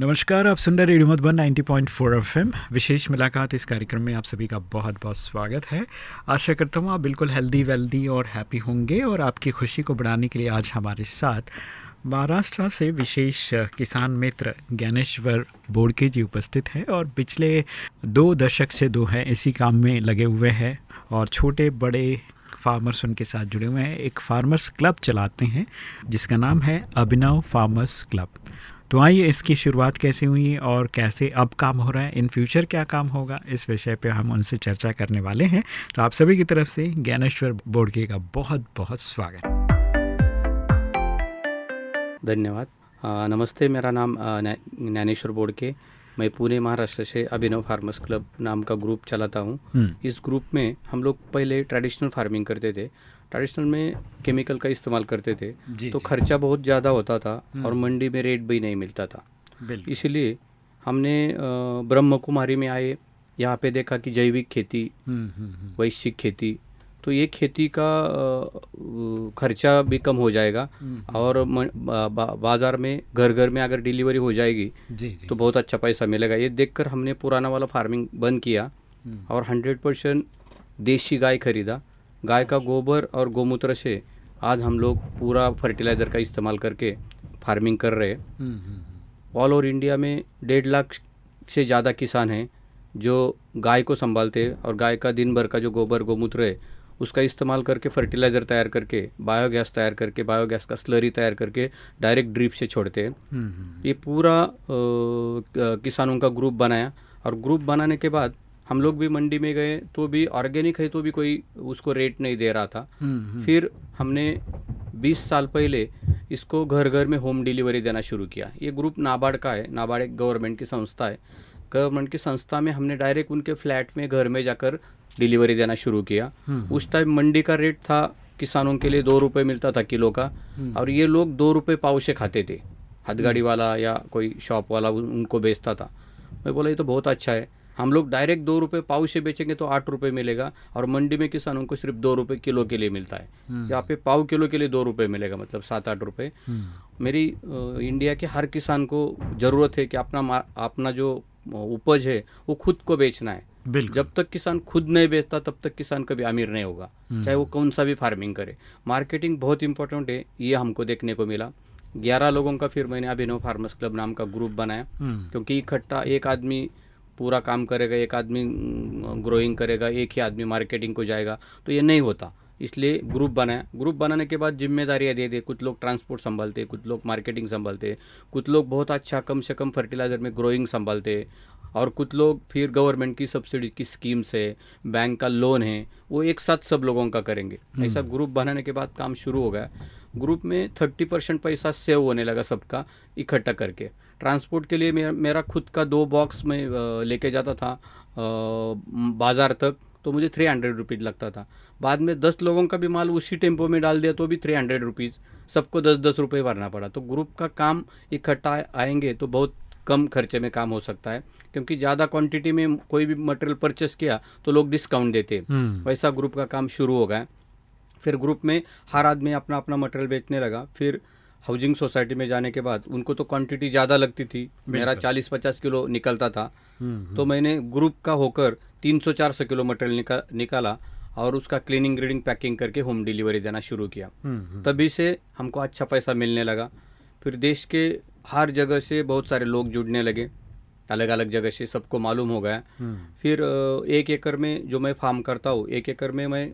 नमस्कार, आप सुन रहे रेडियो मधुबन 90.4 एफएम। विशेष मुलाकात इस कार्यक्रम में आप सभी का बहुत बहुत स्वागत है। आशा करता हूँ आप बिल्कुल हेल्दी वेल्दी और हैप्पी होंगे और आपकी खुशी को बढ़ाने के लिए आज हमारे साथ महाराष्ट्र से विशेष किसान मित्र ज्ञानेश्वर बोड़के जी उपस्थित हैं और पिछले दो दशक से दो हैं, इसी काम में लगे हुए हैं और छोटे, बड़े फार्मर्स उनके साथ जुड़े हुए हैं। एक फार्मर्स क्लब चलाते हैं, जिसका नाम है अभिनव फार्मर्स क्लब तो आइए इसकी शुरुआत कैसे हुई और कैसे अब काम हो रहा है? इन फ्यूचर क्या काम होगा? इस विषय पे हम उनसे चर्चा करने वाले हैं। तो आप सभी की तरफ़ से ज्ञानेश्वर बोड़के का बहुत बहुत स्वागत। धन्यवाद। नमस्ते मेरा नाम ज्ञानेश्वर बोड़के मैं पुणे महाराष्ट्र से अभिनव फार्मर्स क्लब नाम का ग्रुप चलाता हूँ। हम्म, इस ग्रुप में हम लोग पहले ट्रेडिशनल फ़ार्मिंग करते थे। ट्रेडिशनल में केमिकल का इस्तेमाल करते थे जी तो जी, खर्चा बहुत ज़्यादा होता था हम्म। और मंडी में रेट भी नहीं मिलता था। इसलिए हमने ब्रह्म कुमारी में आए यहाँ पे देखा कि जैविक खेती हम्म, हम्म, वैश्विक खेती तो ये खेती का खर्चा भी कम हो जाएगा और बा, बा- बाज़ार में घर घर में अगर डिलीवरी हो जाएगी जी जी। तो बहुत अच्छा पैसा मिलेगा। ये देखकर हमने पुराना वाला फ़ार्मिंग बंद किया और हंड्रेड परसेंट देशी गाय खरीदा। गाय का गोबर और गोमूत्र से आज हम लोग पूरा फर्टिलाइज़र का इस्तेमाल करके फ़ार्मिंग कर रहे हैं। Hmm, hmm, all over India में डेढ़ लाख से ज़्यादा किसान हैं जो गाय को संभालते हैं और गाय का दिन भर का जो गोबर गोमूत्र है उसका इस्तेमाल करके फर्टिलाइज़र तैयार करके बायोगैस तैयार करके बायोगैस का स्लरी तैयार करके डायरेक्ट ड्रिप से छोड़ते हैं। हम्म, हम्म, ये पूरा क- किसानों का ग्रुप बनाया और ग्रुप बनाने के बाद हम लोग भी मंडी में गए तो भी ऑर्गेनिक है तो भी कोई उसको रेट नहीं दे रहा था। हम्म, हम्म, फिर हमने 20 साल पहले इसको घर घर में होम डिलीवरी देना शुरू किया। ये ग्रुप नाबार्ड का है नाबार्ड एक गवर्नमेंट की संस्था है। गवर्नमेंट की संस्था में हमने डायरेक्ट उनके फ्लैट में घर में जाकर डिलीवरी देना शुरू किया। हम्म, उस टाइम मंडी का रेट था किसानों के लिए दो रुपये मिलता था किलो का। और ये लोग दो रुपये पाव से खाते थे। हथगाड़ी वाला या कोई शॉप वाला उनको बेचता था। मैं बोला ये तो बहुत अच्छा है। हम लोग डायरेक्ट दो रुपये पाव से बेचेंगे तो आठ रुपये मिलेगा और मंडी में किसानों को सिर्फ़ दो रुपये किलो के लिए मिलता है। हम्म, यहाँ पे पाव किलो के लिए दो रुपये मिलेगा मतलब सात आठ रुपये हम्म, मेरी इंडिया के हर किसान को ज़रूरत है कि अपना अपना जो उपज है वो खुद को बेचना है। जब तक किसान खुद नहीं बेचता तब तक किसान कभी अमीर नहीं होगा। हम्म। चाहे वो कौन सा भी फ़ार्मिंग करे। मार्केटिंग बहुत इंपॉर्टेंट है ये हमको देखने को मिला। ग्यारह लोगों का फिर मैंने अभिनव फार्मर्स क्लब नाम का ग्रुप बनाया क्योंकि इकट्ठा एक आदमी पूरा काम करेगा, एक आदमी ग्रोइंग करेगा, एक ही आदमी मार्केटिंग को जाएगा तो ये नहीं होता। इसलिए ग्रुप बनाया ग्रुप बनाने के बाद जिम्मेदारियाँ दे दे। कुछ लोग ट्रांसपोर्ट संभालते, कुछ लोग मार्केटिंग संभालते, कुछ लोग बहुत अच्छा कम से कम फर्टिलाइज़र में ग्रोइंग संभालते। और कुछ लोग फिर गवर्नमेंट की सब्सिडी की स्कीम्स है बैंक का लोन है वो एक साथ सब लोगों का करेंगे। ऐसा ग्रुप बनाने के बाद काम शुरू हो गया। ग्रुप में थर्टी परसेंट पैसा सेव होने लगा सबका इकट्ठा करके। ट्रांसपोर्ट के लिए मेरा मेरा खुद का दो बॉक्स में लेके जाता था बाज़ार तक तो मुझे थ्री हंड्रेड रुपीज़ लगता था। बाद में दस लोगों का भी माल उसी टेंपो में डाल दिया तो भी थ्री हंड्रेड रुपीज़ सबको दस दस रुपये भरना पड़ा। तो ग्रुप का काम इकट्ठा आएँगे तो बहुत कम खर्चे में काम हो सकता है क्योंकि ज़्यादा क्वांटिटी में कोई भी मटेरियल परचेस किया तो लोग डिस्काउंट देते हैं। हम्म, वैसा ग्रुप का काम शुरू हो गया फिर ग्रुप में हर आदमी अपना अपना मटेरियल बेचने लगा। फिर हाउसिंग सोसाइटी में जाने के बाद उनको तो क्वांटिटी ज़्यादा लगती थी। मेरा चालीस पचास किलो निकलता था। हम्म, तो मैंने ग्रुप का होकर 300-400 किलो मटेरियल निका, निकाला और उसका क्लीनिंग ग्रीडिंग पैकिंग करके होम डिलीवरी देना शुरू किया। हम्म, हम्म, तभी से हमको अच्छा पैसा मिलने लगा। फिर देश के हर जगह से बहुत सारे लोग जुड़ने लगे। अलग अलग जगह से सबको मालूम हो गया। हम्म, फिर एक एकड़ में जो मैं फार्म करता हूँ एक एकड़ में मैं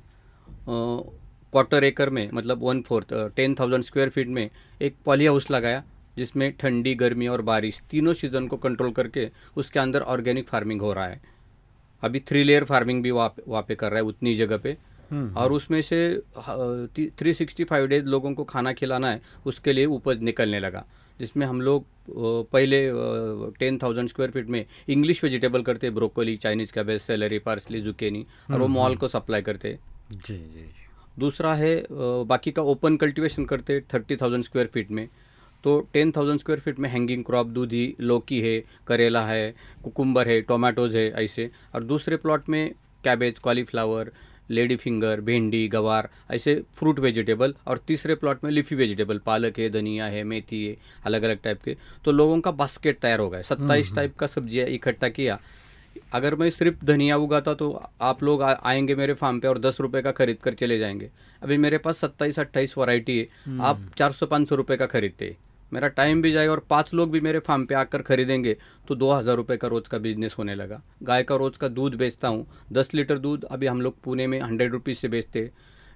क्वार्टर एकड़ में मतलब one fourth ten thousand square feet में एक पॉली हाउस लगाया जिसमें ठंडी गर्मी और बारिश तीनों सीज़न को कंट्रोल करके उसके अंदर ऑर्गेनिक फ़ार्मिंग हो रहा है। अभी थ्री लेयर फ़ार्मिंग भी वहाँ वहाँ पे कर रहा है उतनी जगह पे। और उसमें से थ्री सिक्सटी फाइव डेज़ लोगों को खाना खिलाना है उसके लिए उपज निकलने लगा। जिसमें हम लोग पहले टेन थाउज़ेंड स्क्वायर फीट में इंग्लिश वेजिटेबल करते broccoli Chinese cabbage celery parsley zucchini और वो मॉल को सप्लाई करते। जी जी जी। दूसरा है बाकी का ओपन कल्टीवेशन करते थर्टी थाउज़ेंड स्क्वायर फीट में। तो टेन थाउज़ेंड स्क्वायर फीट में हैंगिंग क्रॉप दूधी लौकी है करेला है कुकुम्बर है टोमेटोज है ऐसे। और दूसरे प्लॉट में कैबेज कॉलीफ्लावर लेडी फिंगर भिंडी गवार ऐसे फ्रूट वेजिटेबल और तीसरे प्लॉट में लिफी वेजिटेबल पालक है धनिया है मेथी है अलग अलग टाइप के। तो लोगों का बास्केट तैयार हो गया सत्ताईस टाइप का सब्ज़ियाँ इकट्ठा किया। अगर मैं सिर्फ़ धनिया उगाता तो आप लोग आ, आएँगे मेरे फार्म पे और दस रुपए का खरीद कर चले जाएँगे। अभी मेरे पास सत्ताईस अट्ठाईस वैरायटी है। आप चार सौ पाँच सौ रुपये का खरीदते। हैं मेरा टाइम भी जाएगा और पाँच लोग भी मेरे फार्म पे आकर खरीदेंगे तो दो हज़ार रुपये का रोज़ का बिज़नेस होने लगा। गाय का रोज़ का दूध बेचता हूँ, दस लीटर दूध अभी हम लोग पुणे में हंड्रेड रुपीज़ से बेचते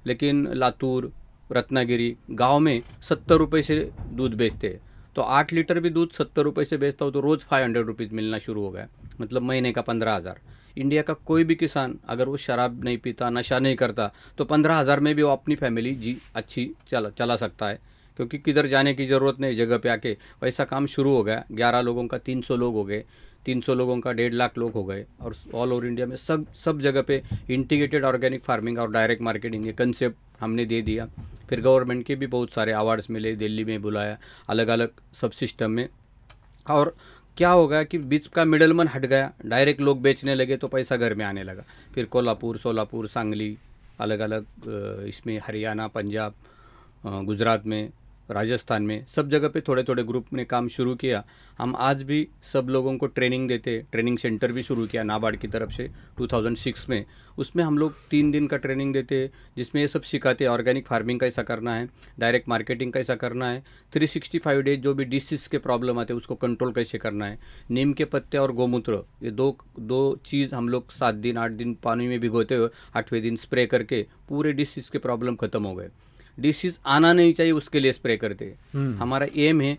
लेकिन लातूर, रत्नागिरी गाँव में सत्तर रुपये से दूध बेचते हैं। तो आठ लीटर भी दूध सत्तर रुपये से बेचता हूँ तो रोज़ फाइव हंड्रेड रुपीज़ मिलना शुरू हो गया मतलब महीने का पंद्रह हज़ार। इंडिया का कोई भी किसान अगर वो शराब नहीं पीता, नशा नहीं करता तो पंद्रह हज़ार में भी वो अपनी फैमिली जी अच्छी चला चला सकता है। क्योंकि किधर जाने की ज़रूरत नहीं जगह पे आके। वैसा काम शुरू हो गया। ग्यारह लोगों का तीन सौ लोग हो गए। तीन सौ लोगों का डेढ़ लाख लोग हो गए। और ऑल ओवर इंडिया में सब सब जगह पे इंटीग्रेटेड ऑर्गेनिक फ़ार्मिंग और डायरेक्ट मार्केटिंग ये कंसेप्ट हमने दे दिया। फिर गवर्नमेंट के भी बहुत सारे अवार्ड्स मिले, दिल्ली में बुलाया अलग अलग सब सिस्टम में। और क्या हो गया कि बीच का मिडलमन हट गया। डायरेक्ट लोग बेचने लगे तो पैसा घर में आने लगा। फिर कोल्हापुर, सोलापुर, सांगली अलग अलग इसमें हरियाणा, पंजाब गुजरात में राजस्थान में। सब जगह पे थोड़े थोड़े ग्रुप ने काम शुरू किया। हम आज भी सब लोगों को ट्रेनिंग देते ट्रेनिंग सेंटर भी शुरू किया नाबार्ड की तरफ़ से 2006 में। उसमें हम लोग तीन दिन का ट्रेनिंग देते, जिसमें ये सब सिखाते ऑर्गेनिक फ़ार्मिंग कैसा करना है डायरेक्ट मार्केटिंग कैसा करना है 365 डेज़ जो भी डिसीज के प्रॉब्लम आते हैं, उसको कंट्रोल कैसे करना है। नीम के पत्ते और गोमूत्र, ये दो दो चीज़ हम लोग सात दिन, आठ दिन पानी में भिगोते हुए आठवें दिन स्प्रे करके पूरे डिसीज के प्रॉब्लम खत्म हो गए। डिसीज आना नहीं चाहिए उसके लिए स्प्रे करते हैं। हमारा एम है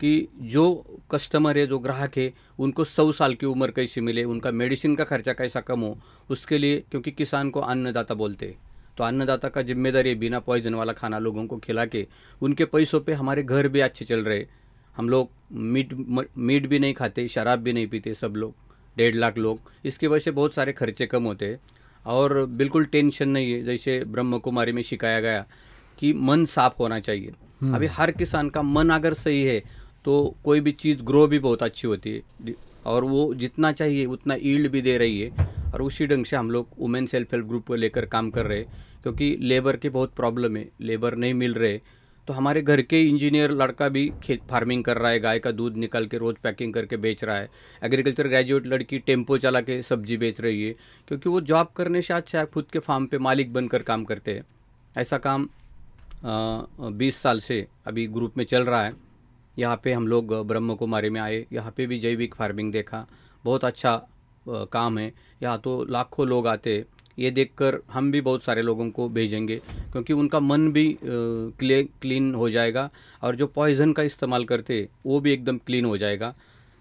कि जो कस्टमर है जो ग्राहक है उनको सौ साल की उम्र कैसी मिले उनका मेडिसिन का खर्चा कैसा कम हो उसके लिए क्योंकि किसान को अन्नदाता बोलते हैं। तो अन्नदाता का ज़िम्मेदारी है बिना पॉइजन वाला खाना लोगों को खिला के उनके पैसों पे हमारे घर भी अच्छे चल रहे हम लोग मीट मीट भी नहीं खाते शराब भी नहीं पीते सब लोग डेढ़ लाख लोग। इसकी वजह से बहुत सारे खर्चे कम होते हैं। और बिल्कुल टेंशन नहीं है जैसे ब्रह्म कुमारी में सिखाया गया कि मन साफ़ होना चाहिए। अभी हर किसान का मन अगर सही है तो कोई भी चीज़ ग्रो भी बहुत अच्छी होती है। और वो जितना चाहिए उतना ईल्ड भी दे रही है। और उसी ढंग से हम लोग वुमेन सेल्फ हेल्प ग्रुप को लेकर काम कर रहे हैं क्योंकि लेबर की बहुत प्रॉब्लम है। लेबर नहीं मिल रहे। तो हमारे घर के इंजीनियर लड़का भी खेत फ़ार्मिंग कर रहा है गाय का दूध निकाल के रोज़ पैकिंग करके बेच रहा है। एग्रीकल्चर ग्रेजुएट लड़की टेंपो चला के सब्ज़ी बेच रही है क्योंकि वो जॉब करने से अच्छा खुद के फार्म पे मालिक बनकर काम करते हैं। ऐसा काम बीस साल से अभी ग्रुप में चल रहा है। यहाँ पे हम लोग ब्रह्म कुमारी में आए, यहाँ पे भी जैविक फ़ार्मिंग देखा। बहुत अच्छा काम है। यहाँ तो लाखों लोग आते। हैं ये देखकर हम भी बहुत सारे लोगों को भेजेंगे, क्योंकि उनका मन भी क्ले, क्लीन हो जाएगा और जो पॉइजन का इस्तेमाल करते, वो भी एकदम क्लीन हो जाएगा।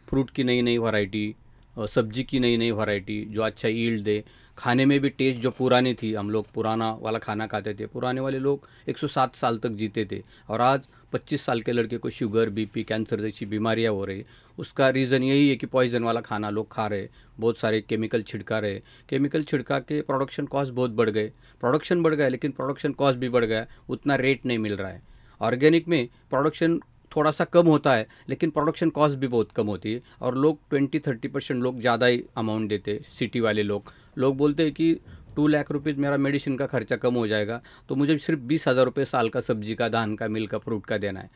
फ्रूट की नई नई वैरायटी सब्ज़ी की नई नई वैरायटी, जो अच्छा ईल्ड दे। खाने में भी टेस्ट जो पुरानी थी, हम लोग पुराना वाला खाना खाते थे, पुराने वाले लोग 107 साल तक जीते थे। और आज 25 साल के लड़के को शुगर बीपी कैंसर जैसी बीमारियाँ हो रही, उसका रीज़न यही है कि पॉइजन वाला खाना लोग खा रहे, बहुत सारे केमिकल छिड़का रहे। केमिकल छिड़का के प्रोडक्शन कॉस्ट बहुत बढ़ गए। प्रोडक्शन बढ़ गया, लेकिन प्रोडक्शन कॉस्ट भी बढ़ गया, उतना रेट नहीं मिल रहा है। ऑर्गेनिक में प्रोडक्शन थोड़ा सा कम होता है, लेकिन प्रोडक्शन कॉस्ट भी बहुत कम होती है। और लोग ट्वेंटी थर्टी परसेंट लोग ज़्यादा ही अमाउंट देते सिटी वाले लोग। लोग बोलते हैं कि टू लाख रुपीज़ मेरा मेडिसिन का खर्चा कम हो जाएगा तो मुझे सिर्फ़ बीस हज़ार रुपये साल का सब्ज़ी का, धान का, मिल का फ्रूट का देना है।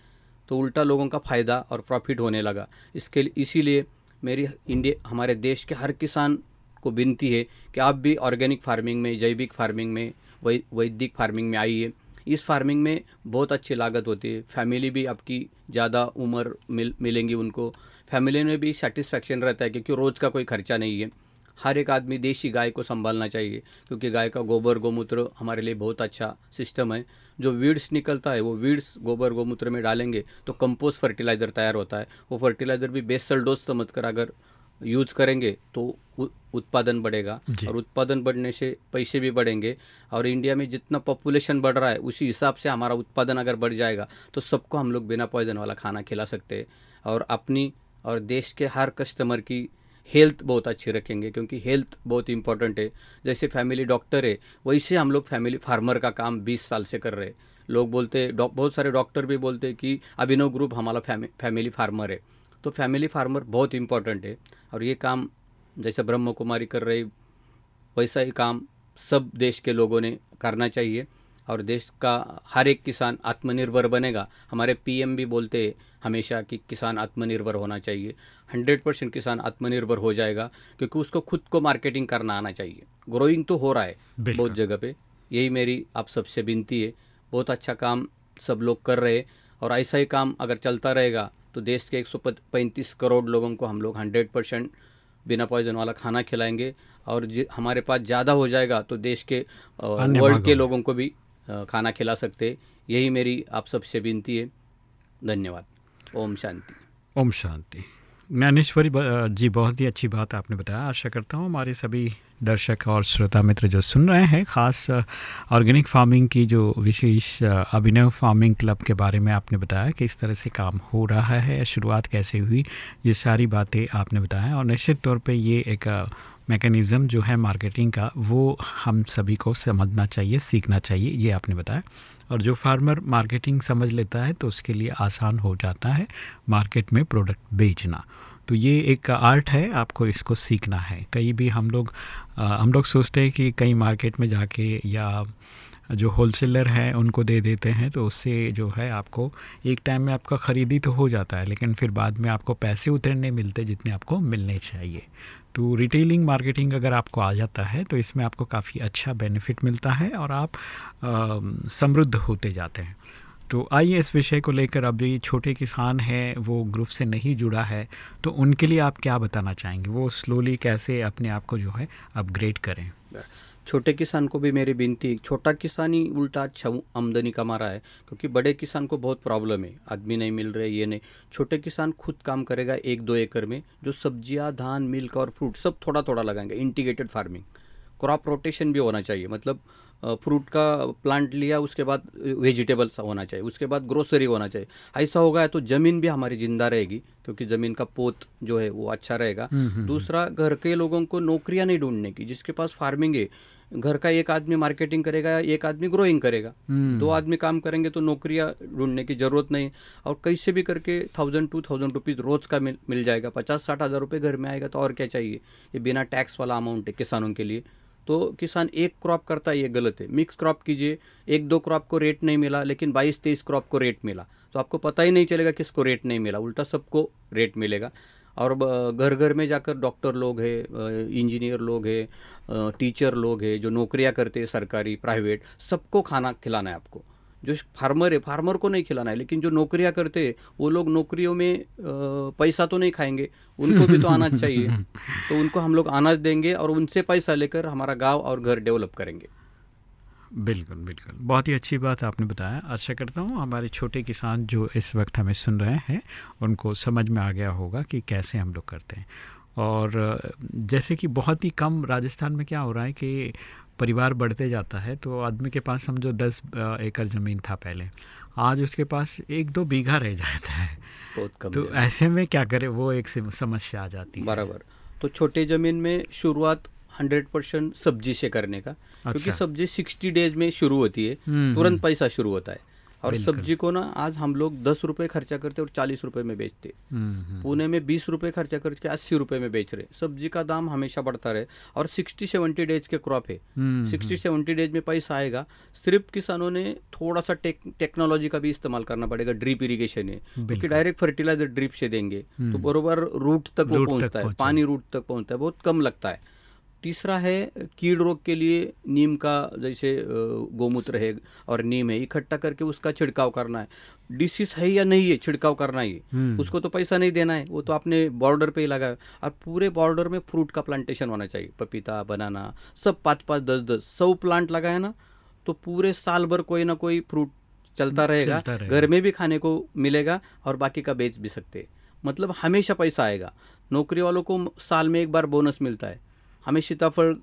तो उल्टा लोगों का फ़ायदा और प्रॉफिट होने लगा। इसके इसीलिए मेरी इंडिया, हमारे देश के हर किसान को विनती है कि आप भी ऑर्गेनिक फ़ार्मिंग में, जैविक फ़ार्मिंग में, वै, वैदिक फ़ार्मिंग में आइए। इस फ़ार्मिंग में बहुत अच्छी लागत होती है। फैमिली भी आपकी ज़्यादा उम्र मिल, मिलेंगी उनको। फैमिली में भी सेटिस्फैक्शन रहता है क्योंकि रोज़ का कोई खर्चा नहीं है। हर एक आदमी देशी गाय को संभालना चाहिए, क्योंकि गाय का गोबर, गोमूत्र हमारे लिए बहुत अच्छा सिस्टम है। जो वीड्स निकलता है, वो वीड्स गोबर, गोमूत्र में डालेंगे तो कंपोस्ट फर्टिलाइज़र तैयार होता है। वो फर्टिलाइज़र भी बेसल डोज समझ कर, अगर यूज़ करेंगे तो उत्पादन बढ़ेगा और उत्पादन बढ़ने से पैसे भी बढ़ेंगे और इंडिया में जितना पॉपुलेशन बढ़ रहा है उसी हिसाब से हमारा उत्पादन अगर बढ़ जाएगा तो सबको हम लोग बिना पॉइजन वाला खाना खिला सकते हैं। और अपनी और देश के हर कस्टमर की हेल्थ बहुत अच्छी रखेंगे क्योंकि हेल्थ बहुत इंपॉर्टेंट है। जैसे फैमिली डॉक्टर है वैसे हम लोग फैमिली फार्मर का काम 20 साल से कर रहे हैं। लोग बोलते हैं बहुत सारे डॉक्टर भी बोलते हैं कि अभिनव ग्रुप हमारा फैमि फैमिली फार्मर है। तो फैमिली फार्मर बहुत इंपॉर्टेंट है। और ये काम जैसे ब्रह्म कुमारी कर रही वैसा ही काम सब देश के लोगों ने करना चाहिए। और देश का हर एक किसान आत्मनिर्भर बनेगा। हमारे पीएम भी बोलते हैं हमेशा कि किसान आत्मनिर्भर होना चाहिए। हंड्रेड परसेंट किसान आत्मनिर्भर हो जाएगा क्योंकि उसको खुद को मार्केटिंग करना आना चाहिए। ग्रोइंग तो हो रहा है बहुत जगह पे। यही मेरी आप सबसे विनती है। बहुत अच्छा काम सब लोग कर रहे हैं। और ऐसा ही काम अगर चलता रहेगा तो देश के एक करोड़ लोगों को हम लोग हंड्रेड परसेंट बिना पॉइजन वाला खाना खिलाएँगे और जि- हमारे पास ज़्यादा हो जाएगा तो देश के वर्ल्ड के लोगों को भी खाना खिला सकते। यही मेरी आप सबसे विनती है। धन्यवाद। ओम शांति। ओम शांति। ज्ञानेश्वरी जी, बहुत ही अच्छी बात आपने बताया। आशा करता हूँ हमारे सभी दर्शक और श्रोता मित्र जो सुन रहे हैं, ख़ास ऑर्गेनिक फ़ार्मिंग की जो विशेष अभिनव फ़ार्मिंग क्लब के बारे में आपने बताया कि इस तरह से काम हो रहा है, शुरुआत कैसे हुई, ये सारी बातें आपने बताया और निश्चित तौर पे ये एक मैकेनिज़्म जो है मार्केटिंग का, वो हम सभी को समझना चाहिए, सीखना चाहिए, ये आपने बताया। और जो फार्मर मार्केटिंग समझ लेता है तो उसके लिए आसान हो जाता है मार्केट में प्रोडक्ट बेचना। तो ये एक आर्ट है, आपको इसको सीखना है। कहीं भी हम लोग हम लोग सोचते हैं कि कहीं मार्केट में जाके या जो होलसेलर हैं, उनको दे देते हैं तो उससे जो है आपको एक टाइम में आपका ख़रीदी तो हो जाता है, लेकिन फिर बाद में आपको पैसे उतने नहीं मिलते जितने आपको मिलने चाहिए। तो रिटेलिंग मार्केटिंग अगर आपको आ जाता है तो इसमें आपको काफ़ी अच्छा बेनिफिट मिलता है और आप समृद्ध होते जाते हैं। तो आइए इस विषय को लेकर अब ये छोटे किसान हैं, वो ग्रुप से नहीं जुड़ा है तो उनके लिए आप क्या बताना चाहेंगे? वो स्लोली कैसे अपने आप को जो है अपग्रेड करें? छोटे किसान को भी मेरी विनती छोटा किसान ही उल्टा अच्छा आमदनी कमा रहा है, क्योंकि बड़े किसान को बहुत प्रॉब्लम है। आदमी नहीं मिल रहे, ये नहीं। छोटे किसान खुद काम करेगा एक दो एकड़ में, जो सब्ज़ियाँ, धान, मिल्क और फ्रूट सब थोड़ा थोड़ा लगाएँगे। इंटीग्रेटेड फ़ार्मिंग क्रॉप रोटेशन भी होना चाहिए। मतलब फ्रूट का प्लांट लिया उसके बाद वेजिटेबल्स होना चाहिए उसके बाद ग्रोसरी होना चाहिए। ऐसा होगा तो ज़मीन भी हमारी ज़िंदा रहेगी क्योंकि ज़मीन का पोत जो है वो अच्छा रहेगा। दूसरा घर के लोगों को नौकरियाँ नहीं ढूँढने की जिसके पास फ़ार्मिंग है घर का एक आदमी मार्केटिंग करेगा या एक आदमी ग्रोइंग करेगा। दो आदमी काम करेंगे तो नौकरियाँ ढूँढने की ज़रूरत नहीं और कैसे भी करके थाउज़ेंड टू थाउज़ेंड रुपीज़ रोज़ का मिल मिल जाएगा। पचास साठ हज़ार रुपये घर में आएगा तो और क्या चाहिए? ये बिना टैक्स वाला अमाउंट है किसानों के लिए। तो किसान एक क्रॉप करता है, ये गलत है। मिक्स क्रॉप कीजिए, एक दो क्रॉप को रेट नहीं मिला, लेकिन बाईस तेईस क्रॉप को रेट मिला। तो आपको पता ही नहीं चलेगा किसको रेट नहीं मिला, उल्टा सबको रेट मिलेगा। और घर घर में जाकर डॉक्टर लोग है इंजीनियर लोग है टीचर लोग है, जो नौकरियाँ करते हैं सरकारी, प्राइवेट, सबको खाना खिलाना है आपको। जो फार्मर है फार्मर को नहीं खिलाना है लेकिन जो नौकरियाँ करते हैं वो लोग नौकरियों में पैसा तो नहीं खाएँगे उनको भी तो अनाज चाहिए। तो उनको हम लोग अनाज देंगे और उनसे पैसा लेकर हमारा गाँव और घर डेवलप करेंगे। बिल्कुल बिल्कुल। बहुत ही अच्छी बात आपने बताया। आशा करता हूँ हमारे छोटे किसान जो इस वक्त हमें सुन रहे हैं उनको समझ में आ गया होगा कि कैसे हम लोग करते हैं। और जैसे कि बहुत ही कम राजस्थान में क्या हो रहा है कि परिवार बढ़ते जाता है तो आदमी के पास समझो दस एकड़ ज़मीन था पहले आज उसके पास एक दो बीघा रह जाता है बहुत कम तो ऐसे में क्या करे वो एक समस्या आ जाती है बराबर तो छोटे ज़मीन में शुरुआत हंड्रेड परसेंट सब्ज़ी से करने का अच्छा। क्योंकि। सब्ज़ी सिक्सटी डेज़ में शुरू होती है हम्म, तुरंत हम्म। पैसा शुरू होता है और सब्ज़ी को ना आज हम लोग दस रुपए खर्चा करते और चालीस रुपए में बेचते हम्म, हम्म, पुणे में बीस रुपए खर्चा करके अस्सी रुपए में बेच रहे सब्ज़ी का दाम हमेशा बढ़ता रहे और सिक्सटी सेवेंटी डेज़ के क्रॉप है। हम्म, सिक्सटी सेवेंटी डेज़ में पैसा आएगा। सिर्फ़ किसानों ने थोड़ा सा टेक, टेक्नोलॉजी का भी इस्तेमाल करना पड़ेगा ड्रिप इरीगेशन है। क्योंकि डायरेक्ट फर्टिलाइज़र ड्रिप से देंगे। तो। बरोबर रूट तक वो पहुँचता है पानी रूट तक पहुँचता है बहुत कम लगता है। तीसरा है कीड़ रोग के लिए नीम का जैसे गोमूत्र है और नीम है इकट्ठा करके उसका छिड़काव करना है। डिसीज है या नहीं है छिड़काव करना ही है। उसको तो पैसा नहीं देना है वो तो आपने बॉर्डर पे ही लगाया और पूरे बॉर्डर में फ्रूट का प्लांटेशन होना चाहिए पपीता बनाना सब पाँच पाँच दस दस सौ प्लांट लगाए ना तो पूरे साल भर कोई ना कोई फ्रूट चलता रहेगा घर में भी खाने को मिलेगा और बाकी का बेच भी सकते मतलब हमेशा पैसा आएगा। नौकरी वालों को साल में एक बार बोनस मिलता है। हमें सीताफल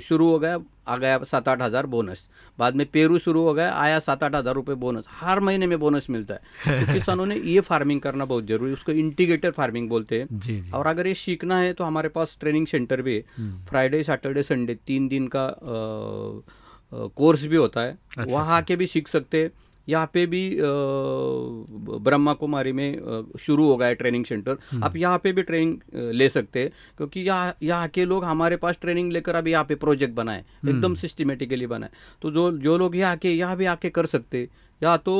शुरू हो गया आ गया सात आठ हज़ार बोनस। बाद में पेरू शुरू हो गया आया सात आठ हज़ार रुपये बोनस। हर महीने में बोनस मिलता है। तो किसानों ने ये फ़ार्मिंग करना बहुत ज़रूरी है उसको इंटीग्रेटेड फ़ार्मिंग बोलते हैं। और अगर ये सीखना है तो हमारे पास ट्रेनिंग सेंटर भी है। फ्राइडे सैटरडे संडे तीन दिन का आ, कोर्स भी होता है। अच्छा, वहाँ आके भी सीख सकते हैं। यहाँ पे भी ब्रह्मा कुमारी में शुरू हो गया है ट्रेनिंग सेंटर आप यहाँ पे भी ट्रेनिंग ले सकते हैं क्योंकि यहाँ यहाँ के लोग हमारे पास ट्रेनिंग लेकर अभी यहाँ पे प्रोजेक्ट बनाए एकदम सिस्टमेटिकली बनाए। तो जो जो लोग यहाँ के यहाँ भी आके कर सकते हैं। या तो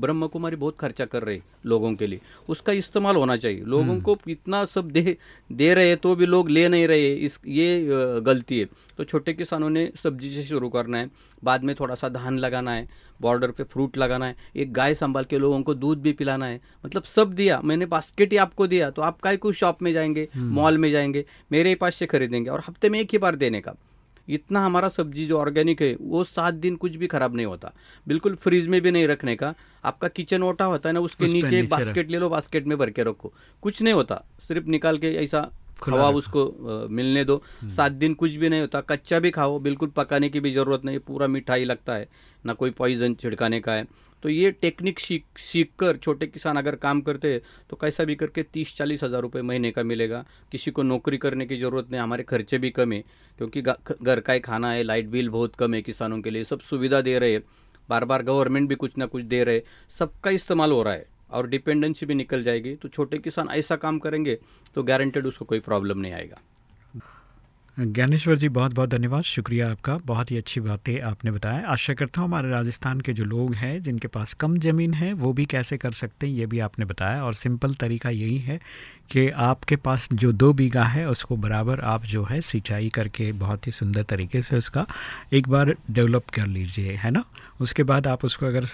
ब्रह्म कुमारी बहुत खर्चा कर रहे लोगों के लिए। उसका इस्तेमाल होना चाहिए। लोगों को इतना सब दे दे रहे तो भी लोग ले नहीं रहे। इस ये गलती है। तो छोटे किसानों ने सब्ज़ी से शुरू करना है। बाद में थोड़ा सा धान लगाना है। बॉर्डर पे फ्रूट लगाना है। एक गाय संभाल के लोगों को दूध भी पिलाना है। मतलब सब दिया। मैंने बास्केट ही आपको दिया। तो आप काय को शॉप में जाएँगे मॉल में जाएँगे मेरे पास से खरीदेंगे और हफ़्ते में एक ही बार देने का। इतना हमारा सब्ज़ी जो ऑर्गेनिक है वो सात दिन कुछ भी खराब नहीं होता। बिल्कुल फ्रिज में भी नहीं रखने का। आपका किचन ओटा होता है ना उसके उस नीचे एक बास्केट ले लो बास्केट में भर के रखो। कुछ नहीं होता। सिर्फ़ निकाल के ऐसा हवा। उसको मिलने दो। सात दिन कुछ भी नहीं होता कच्चा भी खाओ बिल्कुल पकाने की भी ज़रूरत नहीं पूरा मिठाई लगता है ना कोई पॉइजन छिड़काने का है। तो ये टेक्निक सीख सीख कर छोटे किसान अगर काम करते हैं तो कैसा भी करके तीस चालीस हज़ार रुपये महीने का मिलेगा। किसी को नौकरी करने की ज़रूरत नहीं हमारे खर्चे भी कम है क्योंकि घर का ही खाना है लाइट बिल बहुत कम है किसानों के लिए सब सुविधा दे रहे हैं। बार बार गवर्नमेंट भी कुछ ना कुछ दे रहे सबका इस्तेमाल हो रहा है। और डिपेंडेंसी भी निकल जाएगी। तो छोटे किसान ऐसा काम करेंगे तो गारंटेड उसको कोई प्रॉब्लम नहीं आएगा। ज्ञानेश्वर जी बहुत बहुत धन्यवाद। शुक्रिया आपका। बहुत ही अच्छी बातें आपने बताया। आशा करता हूँ हमारे राजस्थान के जो लोग हैं, जिनके पास कम ज़मीन है, वो भी कैसे कर सकते हैं, ये भी आपने बताया और सिंपल तरीका यही है कि आपके पास जो दो बीघा है, उसको बराबर आप जो है सिंचाई करके बहुत ही सुंदर तरीके से उसका एक बार डेवलप कर लीजिए, है ना? उसके बाद आप उसको अगर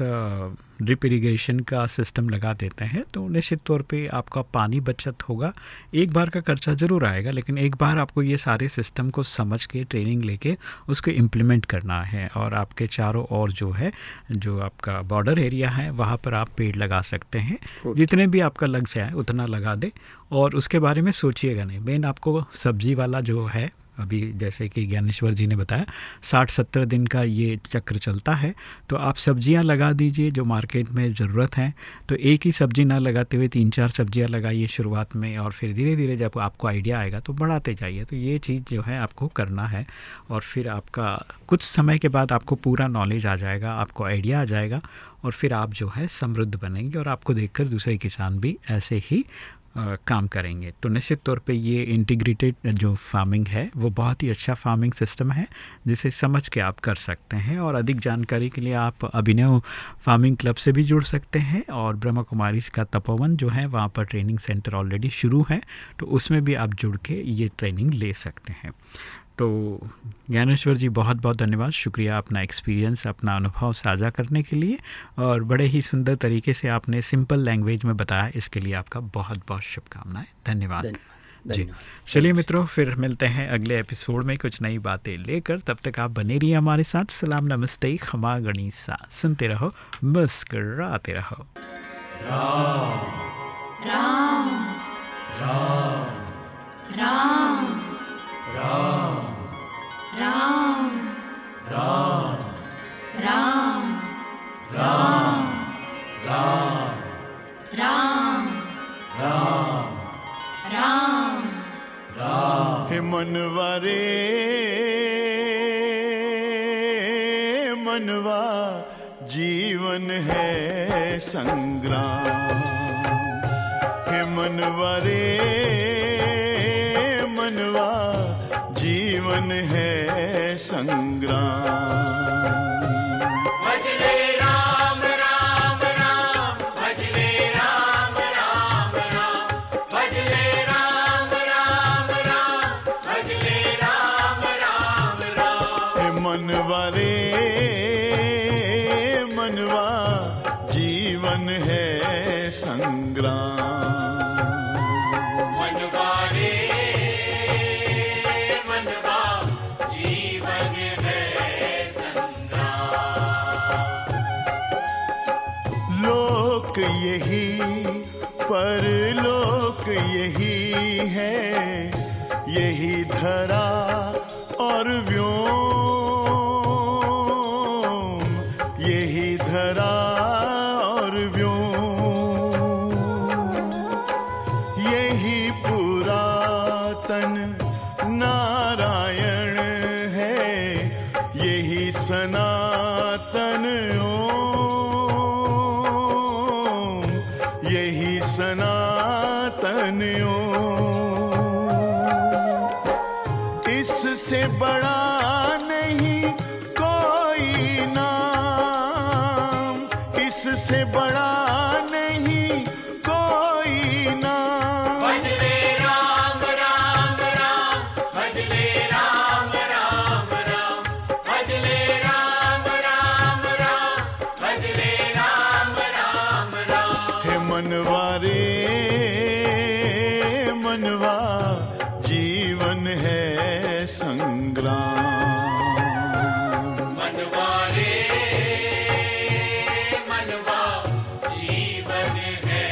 ड्रिप इरीगेशन का सिस्टम लगा देते हैं तो निश्चित तौर पर आपका पानी बचत होगा। एक बार का खर्चा ज़रूर आएगा, लेकिन एक बार आपको ये सारे सिस्टम को समझ के ट्रेनिंग लेके उसको इम्प्लीमेंट करना है। और आपके चारों ओर जो है जो आपका बॉर्डर एरिया है वहाँ पर आप पेड़ लगा सकते हैं। जितने भी आपका लग जाए उतना लगा दे। और उसके बारे में सोचिएगा नहीं। मेन आपको सब्ज़ी वाला जो है अभी जैसे कि ज्ञानेश्वर जी ने बताया, साठ सत्तर दिन का ये चक्र चलता है तो आप सब्ज़ियाँ लगा दीजिए जो मार्केट में ज़रूरत है तो एक ही सब्ज़ी ना लगाते हुए तीन चार सब्ज़ियाँ लगाइए शुरुआत में और फिर धीरे धीरे जब आपको आइडिया आएगा तो बढ़ाते जाइए। तो ये चीज़ जो है आपको करना है और फिर आपका कुछ समय के बाद आपको पूरा नॉलेज आ जाएगा, आपको आइडिया आ जाएगा और फिर आप जो है समृद्ध बनेंगे और आपको देखकर दूसरे किसान भी ऐसे ही काम करेंगे। तो निश्चित तौर पे ये इंटीग्रेटेड जो फ़ार्मिंग है, वो बहुत ही अच्छा फ़ार्मिंग सिस्टम है, जिसे समझ के आप कर सकते हैं और अधिक जानकारी के लिए आप अभिनव फ़ार्मिंग क्लब से भी जुड़ सकते हैं और ब्रह्मा कुमारी का तपोवन जो है, वहाँ पर ट्रेनिंग सेंटर ऑलरेडी शुरू है तो उसमें भी आप जुड़ के ये ट्रेनिंग ले सकते हैं। तो ज्ञानेश्वर जी बहुत बहुत धन्यवाद। शुक्रिया अपना एक्सपीरियंस अपना अनुभव साझा करने के लिए और बड़े ही सुंदर तरीके से आपने सिंपल लैंग्वेज में बताया। इसके लिए आपका बहुत बहुत शुभकामनाएँ। धन्यवाद। धन्यवाद। जी। चलिए मित्रों फिर मिलते हैं अगले एपिसोड में कुछ नई बातें लेकर। तब तक आप बने रहिए हमारे साथ। सलाम नमस्ते खमा गणिसा। सुनते रहो मुस्कराते रहो। i money. यही पुरातन नारायण है, यही सनातन ओम यही सनातन। ओम इससे बड़ा नहीं कोई नाम, इससे बड़ा मनवा रे मनवा जीवन है संग्राम। मनवारे मनवा जीवन है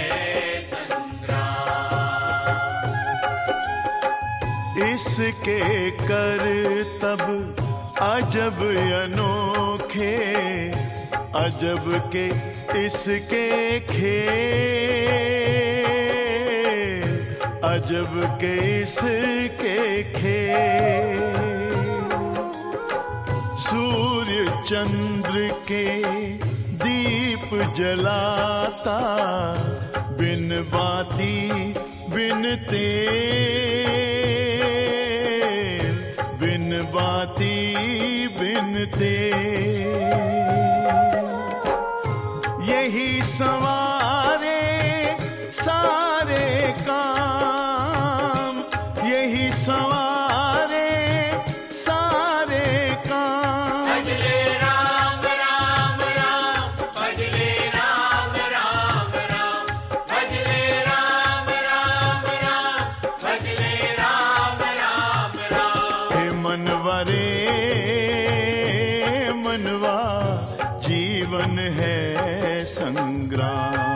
संग्राम। इसके कर तब अजब अनोखे अजब के इसके खेल, अजब के इसके खेल। सूर्य चंद्र के दीप जलाता, बिन बाती, बिन तेल, बिन बाती, बिन तेल। सवारे सारे काम यही सवारे सारे काम। भजले राम राम राम भजले राम राम राम भजले राम राम राम भजले राम राम राम। हे मनवा रे मनवा जीवन है। संग्राम